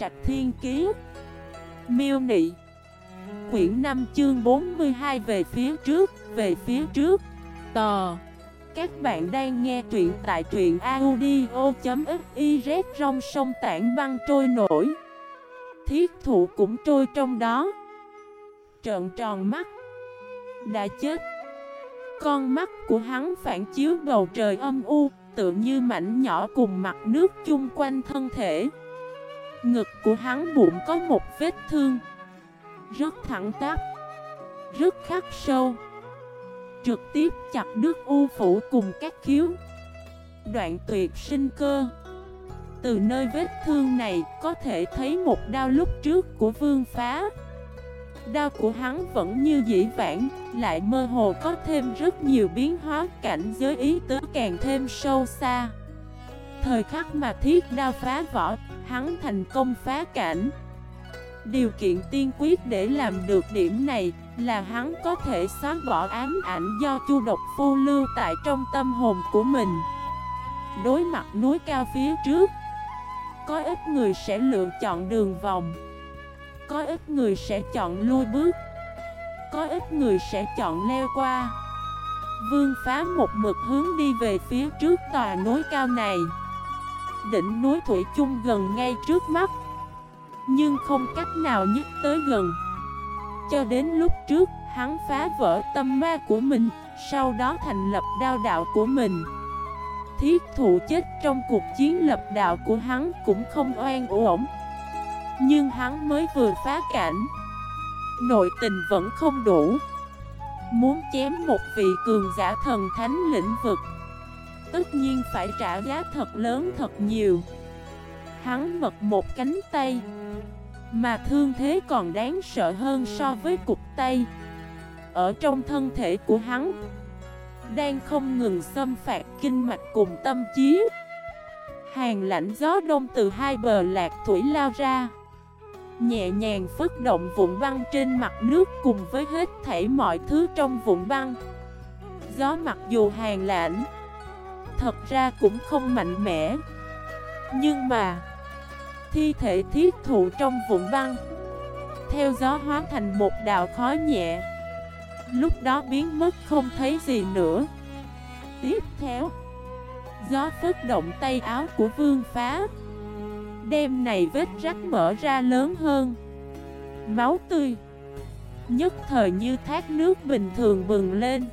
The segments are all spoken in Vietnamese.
Trạch Thiên Kiế Miêu Nị. Quyển 5 chương 42 về phía trước, về phía trước. Tò. Các bạn đang nghe truyện tại truyện audio.xyz Rong sông tảng băng trôi nổi. Thiết thụ cũng trôi trong đó. Trợn tròn mắt. Đã chết. Con mắt của hắn phản chiếu bầu trời âm u Tựa như mảnh nhỏ cùng mặt nước chung quanh thân thể. Ngực của hắn bụng có một vết thương. Rất thẳng tắp, Rất khắc sâu. Trực tiếp chặt đứt u phủ cùng các khiếu. Đoạn tuyệt sinh cơ. Từ nơi vết thương này có thể thấy một đao lúc trước của vương phá. Đao của hắn vẫn như dĩ vãng, Lại mơ hồ có thêm rất nhiều biến hóa, Cảnh giới ý tứ càng thêm sâu xa. Thời khắc mà thiết đao phá vỏ Hắn thành công phá cảnh. Điều kiện tiên quyết để làm được điểm này Là hắn có thể xóa bỏ ám ảnh do chu độc phu lưu tại trong tâm hồn của mình. Đối mặt núi cao phía trước, Có ít người sẽ lựa chọn đường vòng, Có ít người sẽ chọn lui bước, Có ít người sẽ chọn leo qua. Vương phá một mực hướng đi về phía trước tòa núi cao này đỉnh núi Thủy chung gần ngay trước mắt. Nhưng không cách nào nhích tới gần. Cho đến lúc trước, hắn phá vỡ tâm ma của mình Sau đó thành lập đao đạo của mình. Thiết thụ chết trong cuộc chiến lập đạo của hắn cũng không oan uổng. Nhưng hắn mới vừa phá cảnh. Nội tình vẫn không đủ. Muốn chém một vị cường giả thần thánh lĩnh vực tất nhiên phải trả giá thật lớn, thật nhiều. Hắn mật một cánh tay. Mà thương thế còn đáng sợ hơn so với cục tay. Ở trong thân thể của hắn, Đang không ngừng xâm phạt kinh mạch cùng tâm trí. Hàng lạnh gió đông từ hai bờ lạc thủy lao ra. Nhẹ nhàng phất động vụn băng trên mặt nước cùng với hết thảy mọi thứ trong vụn băng. Gió mặc dù hàng lạnh Thật ra cũng không mạnh mẽ. Nhưng mà, Thi thể thiết thụ trong vụn băng, Theo gió hóa thành một đạo khói nhẹ. Lúc đó biến mất không thấy gì nữa. Tiếp theo, Gió phất động tay áo của vương phá Đêm này vết rách mở ra lớn hơn. Máu tươi, Nhất thời như thác nước bình thường bừng lên.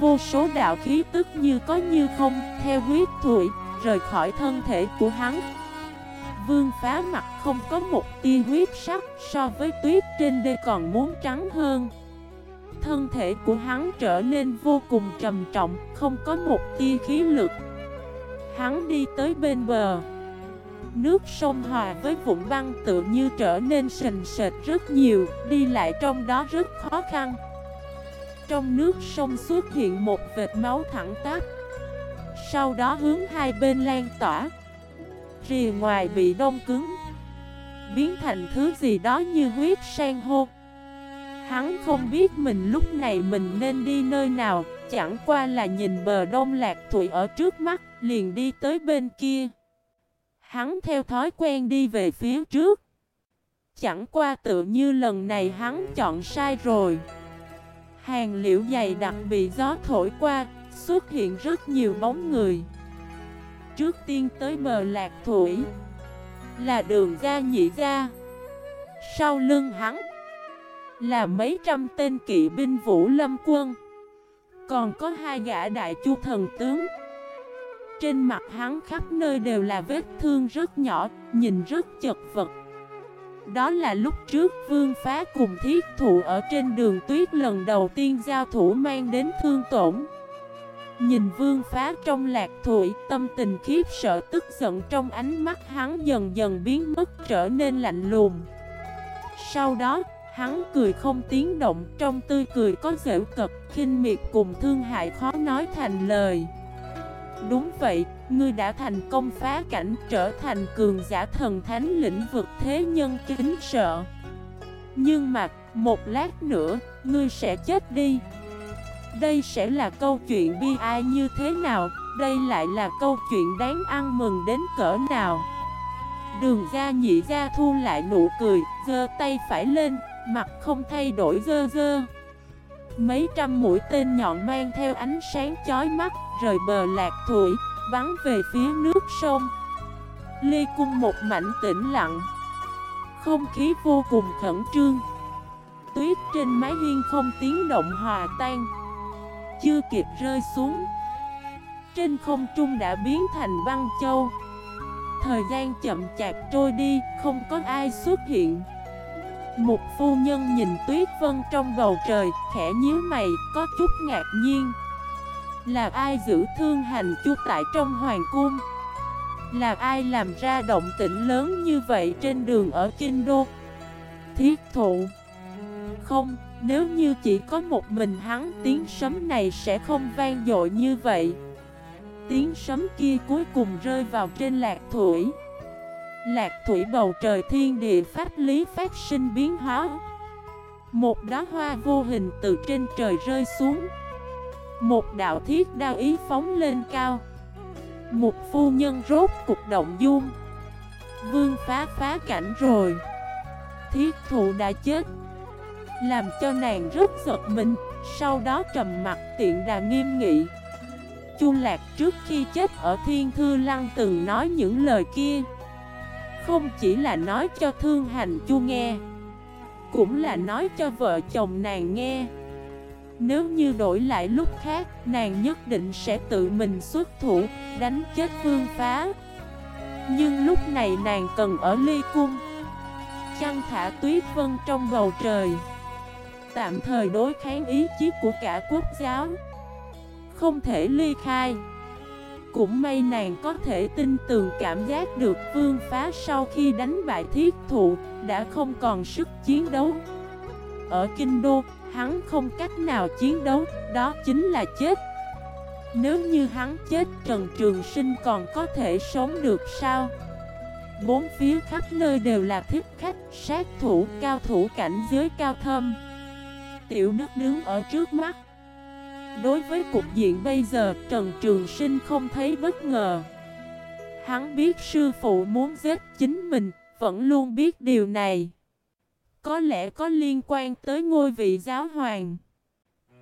Vô số đạo khí tức như có như không, Theo huyết thủy, Rời khỏi thân thể của hắn. Vương phá mặt không có một tia huyết sắc So với tuyết trên đây còn muốn trắng hơn. Thân thể của hắn trở nên vô cùng trầm trọng, Không có một tia khí lực. Hắn đi tới bên bờ. Nước sông hòa với vụn băng tự như trở nên sình sệt rất nhiều, Đi lại trong đó rất khó khăn trong nước sông xuất hiện một vệt máu thẳng tắp. Sau đó hướng hai bên lan tỏa. Rìa ngoài bị đông cứng, Biến thành thứ gì đó như huyết sang hô. Hắn không biết mình lúc này mình nên đi nơi nào, Chẳng qua là nhìn bờ đông lạc thủy ở trước mắt, Liền đi tới bên kia. Hắn theo thói quen đi về phía trước. Chẳng qua tự như lần này hắn chọn sai rồi. Hàng liễu dày đặc bị gió thổi qua, xuất hiện rất nhiều bóng người. Trước tiên tới bờ lạc thủy, là đường ra nhị ra. Sau lưng hắn, là mấy trăm tên kỵ binh vũ lâm quân. Còn có hai gã đại chu thần tướng. Trên mặt hắn khắp nơi đều là vết thương rất nhỏ, nhìn rất chật vật. Đó là lúc trước vương phá cùng thiết thụ ở trên đường tuyết lần đầu tiên giao thủ mang đến thương tổn. Nhìn vương phá trong lạc thủy tâm tình khiếp sợ tức giận trong ánh mắt hắn dần dần biến mất trở nên lạnh lùng. Sau đó hắn cười không tiếng động trong tươi cười có dễu cật khinh miệt cùng thương hại khó nói thành lời. Đúng vậy, ngươi đã thành công phá cảnh trở thành cường giả thần thánh lĩnh vực thế nhân kính sợ. Nhưng mà, một lát nữa, ngươi sẽ chết đi. Đây sẽ là câu chuyện bi ai như thế nào? Đây lại là câu chuyện đáng ăn mừng đến cỡ nào? Đường ra nhị ra thu lại nụ cười, giơ tay phải lên, mặt không thay đổi dơ dơ. Mấy trăm mũi tên nhọn mang theo ánh sáng chói mắt, rời bờ lạc thủy, bắn về phía nước sông. ly cung một mảnh tĩnh lặng. Không khí vô cùng khẩn trương. Tuyết trên mái hiên không tiếng động hòa tan. Chưa kịp rơi xuống. Trên không trung đã biến thành băng châu. Thời gian chậm chạp trôi đi, không có ai xuất hiện. Một phu nhân nhìn tuyết vân trong bầu trời, khẽ nhíu mày, có chút ngạc nhiên. Là ai giữ thương hành chu tại trong hoàng cung? Là ai làm ra động tĩnh lớn như vậy trên đường ở Kinh Đô? Thiết thụ. Không, nếu như chỉ có một mình hắn tiếng sấm này sẽ không vang dội như vậy. Tiếng sấm kia cuối cùng rơi vào trên lạc thủy. Lạc thủy bầu trời thiên địa pháp lý phát sinh biến hóa. Một đá hoa vô hình từ trên trời rơi xuống. Một đạo thiết đao ý phóng lên cao. Một phu nhân rốt cục động dung. Vương phá phá cảnh rồi. Thiết thụ đã chết. Làm cho nàng rất giật mình, Sau đó trầm mặt tiện đà nghiêm nghị. Chu Lạc trước khi chết ở Thiên Thư Lăng từng nói những lời kia. Không chỉ là nói cho Thương Hành Chu nghe, Cũng là nói cho vợ chồng nàng nghe. Nếu như đổi lại lúc khác Nàng nhất định sẽ tự mình xuất thủ Đánh chết Vương Phá. Nhưng lúc này nàng cần ở ly cung. Chăn thả tuyết vân trong bầu trời. Tạm thời đối kháng ý chí của cả quốc giáo. Không thể ly khai. Cũng may nàng có thể tin tường cảm giác được vương phá sau khi đánh bại thiết thụ Đã không còn sức chiến đấu. Ở Kinh Đô, hắn không cách nào chiến đấu, đó chính là chết Nếu như hắn chết, Trần Trường Sinh còn có thể sống được sao? Bốn phía khắp nơi đều là thiết khách, sát thủ, cao thủ cảnh giới cao thâm Tiểu nước đứng ở trước mắt Đối với cục diện bây giờ, Trần Trường Sinh không thấy bất ngờ. Hắn biết sư phụ muốn giết chính mình, vẫn luôn biết điều này. Có lẽ có liên quan tới ngôi vị giáo hoàng.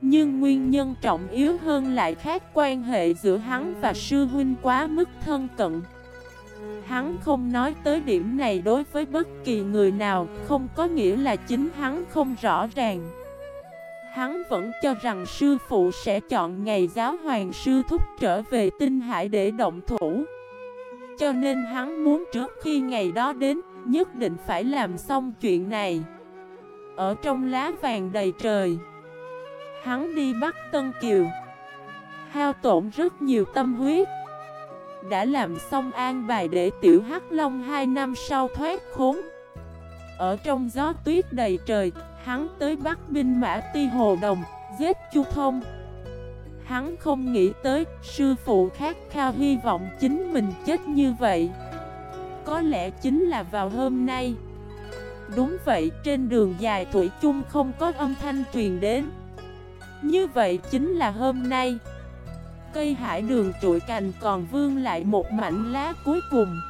Nhưng nguyên nhân trọng yếu hơn lại khác quan hệ giữa hắn và sư huynh quá mức thân cận. Hắn không nói tới điểm này đối với bất kỳ người nào, không có nghĩa là chính hắn không rõ ràng. Hắn vẫn cho rằng sư phụ sẽ chọn ngày giáo hoàng sư thúc trở về tinh hải để động thủ cho nên hắn muốn trước khi ngày đó đến Nhất định phải làm xong chuyện này. Ở trong lá vàng đầy trời Hắn đi bắt Tân Kiều. Hao tổn rất nhiều tâm huyết. Đã làm xong an bài để tiểu hắc long hai năm sau thoát khốn. Ở trong gió tuyết đầy trời Hắn tới bắt binh mã ti hồ đồng, giết chu thông. Hắn không nghĩ tới sư phụ khát khao hy vọng chính mình chết như vậy. Có lẽ chính là vào hôm nay. Đúng vậy, trên đường dài Thủy chung không có âm thanh truyền đến. Như vậy chính là hôm nay. Cây hải đường trụi cành còn vương lại một mảnh lá cuối cùng.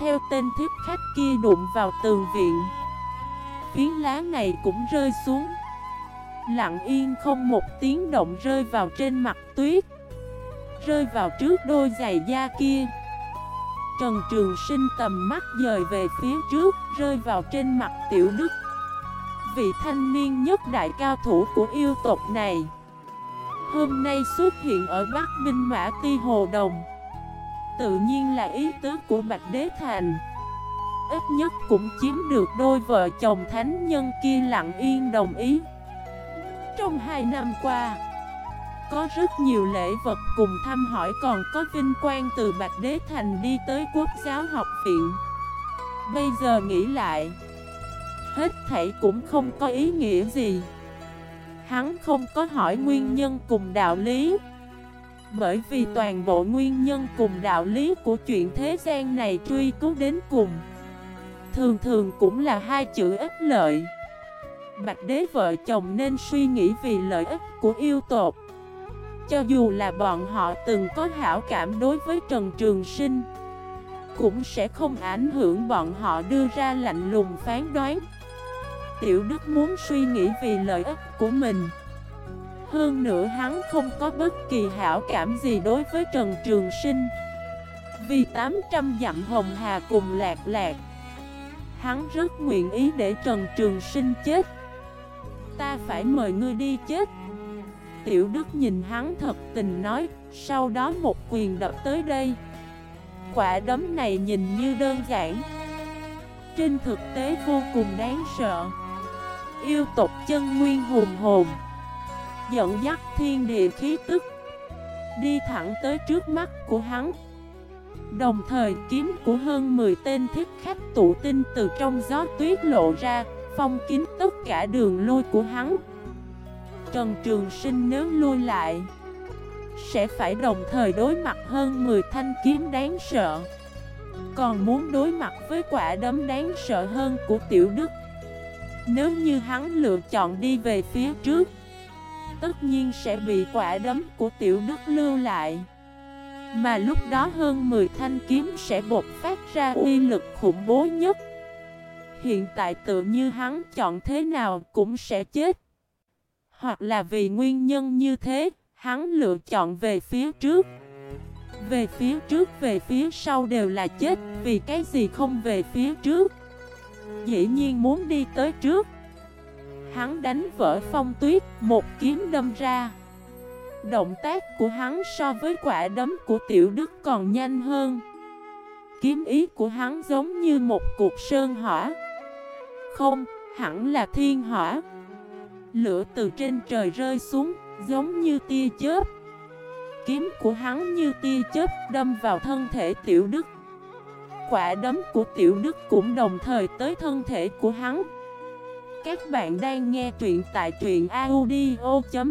Theo tên thiếp khách kia đụng vào tường viện, phiến lá này cũng rơi xuống. Lặng yên không một tiếng động rơi vào trên mặt tuyết, Rơi vào trước đôi giày da kia. Trần Trường Sinh tầm mắt dời về phía trước, Rơi vào trên mặt Tiểu Đức. Vị thanh niên nhất đại cao thủ của yêu tộc này, Hôm nay xuất hiện ở Bắc Minh Mã Ti Hồ Đồng. Tự nhiên là ý tứ của Bạch Đế Thành. Ít nhất cũng chiếm được đôi vợ chồng thánh nhân kia lặng yên đồng ý. Trong hai năm qua, Có rất nhiều lễ vật cùng thăm hỏi còn có vinh quang từ Bạch Đế Thành đi tới Quốc giáo học viện. Bây giờ nghĩ lại, Hết thảy cũng không có ý nghĩa gì. Hắn không có hỏi nguyên nhân cùng đạo lý. Bởi vì toàn bộ nguyên nhân cùng đạo lý của chuyện thế gian này truy cứu đến cùng, Thường thường cũng là hai chữ ích lợi. Bạch đế vợ chồng nên suy nghĩ vì lợi ích của yêu tộc. Cho dù là bọn họ từng có hảo cảm đối với Trần Trường Sinh, cũng sẽ không ảnh hưởng bọn họ đưa ra lạnh lùng phán đoán. Tiểu Đức muốn suy nghĩ vì lợi ích của mình. Hơn nữa hắn không có bất kỳ hảo cảm gì đối với Trần Trường Sinh. Vì 800 dặm hồng hà cùng lạc lạc, Hắn rất nguyện ý để Trần Trường Sinh chết. Ta phải mời ngươi đi chết. Tiểu Đức nhìn hắn thật tình nói, Sau đó một quyền đập tới đây. Quả đấm này nhìn như đơn giản, Trên thực tế vô cùng đáng sợ. Yêu tộc chân nguyên hùng hồn, Dẫn dắt thiên địa khí tức, Đi thẳng tới trước mắt của hắn. Đồng thời kiếm của hơn 10 tên thiết khách tụ tinh từ trong gió tuyết lộ ra. Phong kín tất cả đường lôi của hắn. Trần Trường Sinh nếu lui lại, Sẽ phải đồng thời đối mặt hơn 10 thanh kiếm đáng sợ. Còn muốn đối mặt với quả đấm đáng sợ hơn của Tiểu Đức, Nếu như hắn lựa chọn đi về phía trước, Tất nhiên sẽ bị quả đấm của Tiểu Đức lưu lại. Mà lúc đó hơn 10 thanh kiếm sẽ bột phát ra uy lực khủng bố nhất. Hiện tại tự như hắn chọn thế nào cũng sẽ chết. Hoặc là vì nguyên nhân như thế, Hắn lựa chọn về phía trước. Về phía trước, về phía sau đều là chết, Vì cái gì không về phía trước? Dĩ nhiên muốn đi tới trước. Hắn đánh vỡ phong tuyết, Một kiếm đâm ra. Động tác của hắn so với quả đấm của tiểu đức còn nhanh hơn. Kiếm ý của hắn giống như một cuộc sơn hỏa không, hẳn là thiên hỏa. Lửa từ trên trời rơi xuống Giống như tia chớp. Kiếm của hắn như tia chớp đâm vào thân thể tiểu đức. Quả đấm của tiểu đức cũng đồng thời tới thân thể của hắn. Các bạn đang nghe truyện tại truyện audio.fif